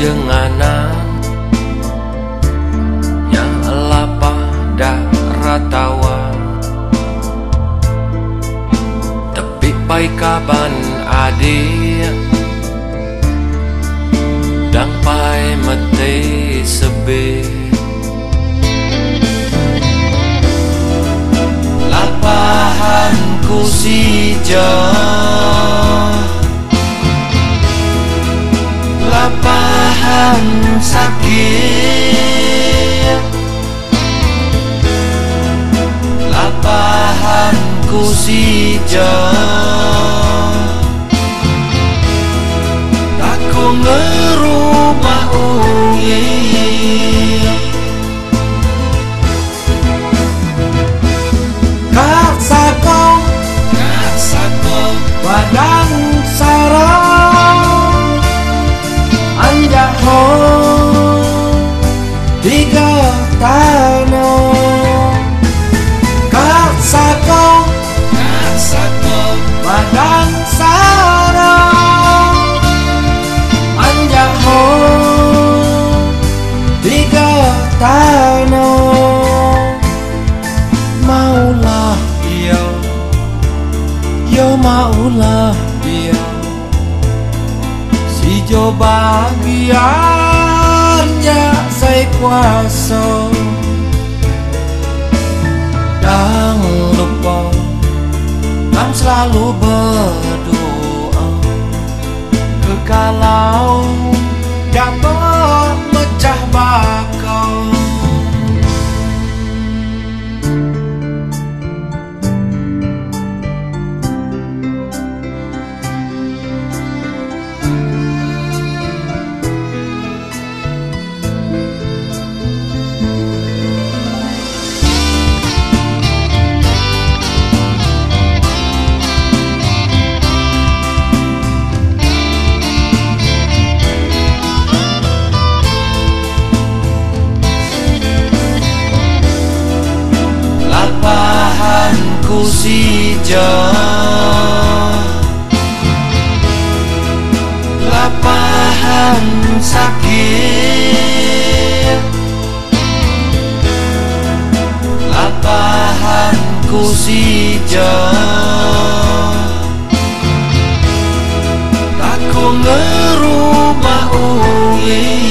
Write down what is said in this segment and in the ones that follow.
jenganan yang lapah ratawa Tepi pai kaban adik Dang pai mete sebe. Lapahan ku si jauh ku si jauh Aku ngerumah ungi sarang Tiga tanah maulah dia. Si Jo bahagianya saya kuasa. Dan lupa Dan selalu berdoa. Kekalau dapat mecah bakal Jauh Lapahan sakit. Lapahan ku si jauh Aku ngerumah ungi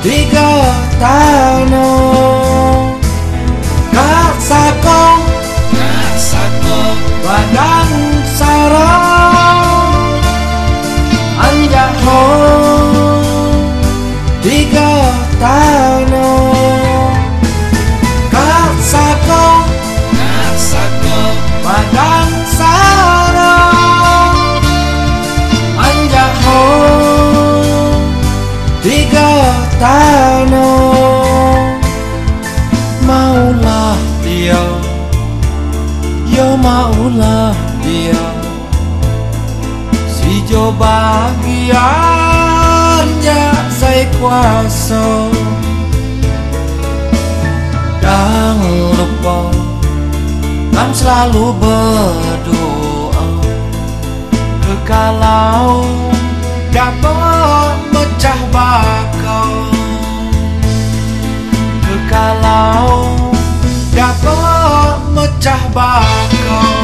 Tiga tanah Kak Sako Kasako Badang Tiga tanah Maulah dia. Yo maulah dia. Si Jo bahagianya saya kuasa. Dan lupa Dan selalu berdoa. Kekalau dapat mecah bakal Kekalau. Dapat mecah bakal